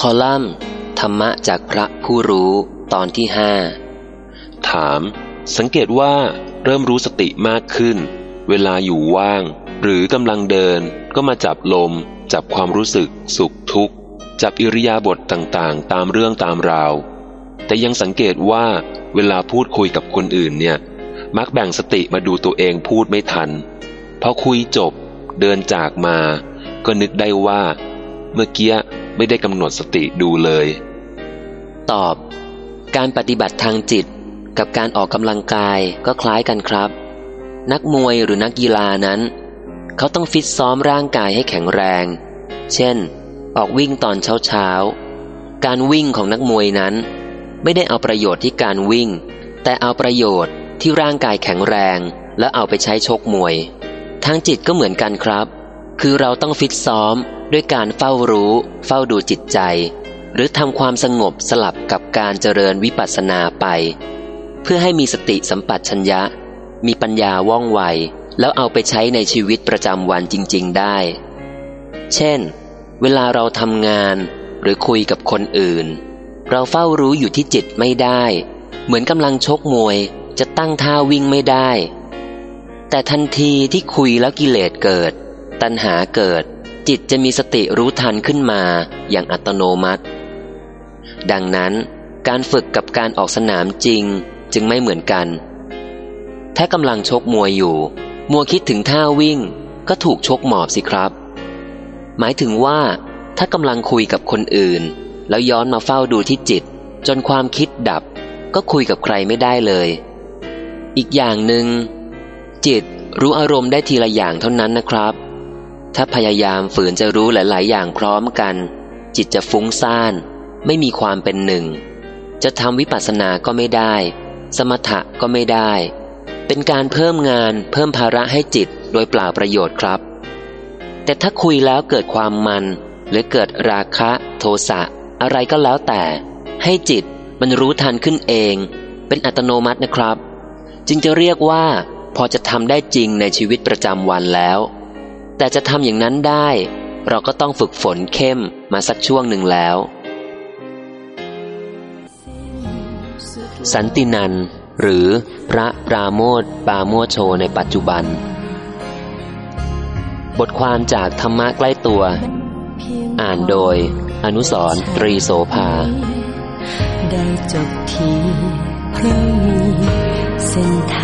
คอลัมน์ ธรรมะจากพระผู้รู้ตอนที่ห้าถาม สังเกตว่าเริ่มรู้สติมากขึ้น เวลาอยู่ว่าง หรือกำลังเดินก็มาจับลม จับความรู้สึก สุขทุกข์ จับอิริยาบถต่างๆ ตามเรื่องตามราว แต่ยังสังเกตว่าเวลาพูดคุยกับคนอื่นเนี่ย มักแบ่งสติมาดูตัวเองพูดไม่ทัน พอคุยจบ เดินจากมา ก็นึกได้ว่า เมื่อกี้ ไม่ได้กำหนดสติดูเลย ตอบ การปฏิบัติทางจิตกับการออกกำลังกายก็คล้ายกันครับ นักมวยหรือนักกีฬานั้น เขาต้องฟิตซ้อมร่างกายให้แข็งแรง เช่น ออกวิ่งตอนเช้าเช้าการวิ่งของนักมวยนั้น ไม่ได้เอาประโยชน์ที่การวิ่ง แต่เอาประโยชน์ที่ร่างกายแข็งแรง แล้วเอาไปใช้ชกมวย ทางจิตก็เหมือนกันครับ คือเราต้องฟิตซ้อมด้วยการเฝ้ารู้ เฝ้าดูจิตใจ หรือทำความสงบสลับกับการเจริญวิปัสสนาไป เพื่อให้มีสติสัมปชัญญะ มีปัญญาว่องไว แล้วเอาไปใช้ในชีวิตประจำวันจริง ๆได้ เช่น เวลาเราทำงานหรือคุยกับคนอื่น เราเฝ้ารู้อยู่ที่จิตไม่ได้ เหมือนกำลังชกมวยจะตั้งท่าวิ่งไม่ได้ แต่ทันทีที่คุยแล้วกิเลสเกิด ตัณหาเกิด จิตจะมีสติรู้ทันขึ้นมาอย่างอัตโนมัติ ดังนั้นการฝึกกับการออกสนามจริงจึงไม่เหมือนกัน ถ้ากำลังชกมวยอยู่ มัวคิดถึงท่าวิ่ง ก็ถูกชกหมอบสิครับ หมายถึงว่า ถ้ากำลังคุยกับคนอื่น แล้วย้อนมาเฝ้าดูที่จิต จนความคิดดับ ก็คุยกับใครไม่ได้เลย อีกอย่างหนึง่งจิตรู้อารมณ์ได้ทีละอย่างเท่านั้นนะครับ ถ้าพยายามฝืนจะรู้หลาย ๆ อย่างพร้อมกัน จิตจะฟุ้งซ่าน ไม่มีความเป็นหนึ่ง จะทำวิปัสสนาก็ไม่ได้ สมถะก็ไม่ได้ เป็นการเพิ่มงานเพิ่มภาระให้จิตโดยเปล่าประโยชน์ครับ แต่ถ้าคุยแล้วเกิดความมัน หรือเกิดราคะ โทสะอะไรก็แล้วแต่ ให้จิตมันรู้ทันขึ้นเอง เป็นอัตโนมัตินะครับ จึงจะเรียกว่าพอจะทำได้จริงในชีวิตประจำวันแล้ว แต่จะทำอย่างนั้นได้ เราก็ต้องฝึกฝนเข้มมาสักช่วงหนึ่งแล้ว สันตินันหรือพระปราโมทปาโมโชในปัจจุบัน บทความจากธรรมะใกล้ตัว อ่านโดย อนุสรตรีโสภา ได้จบที่เพราะมีเส้นท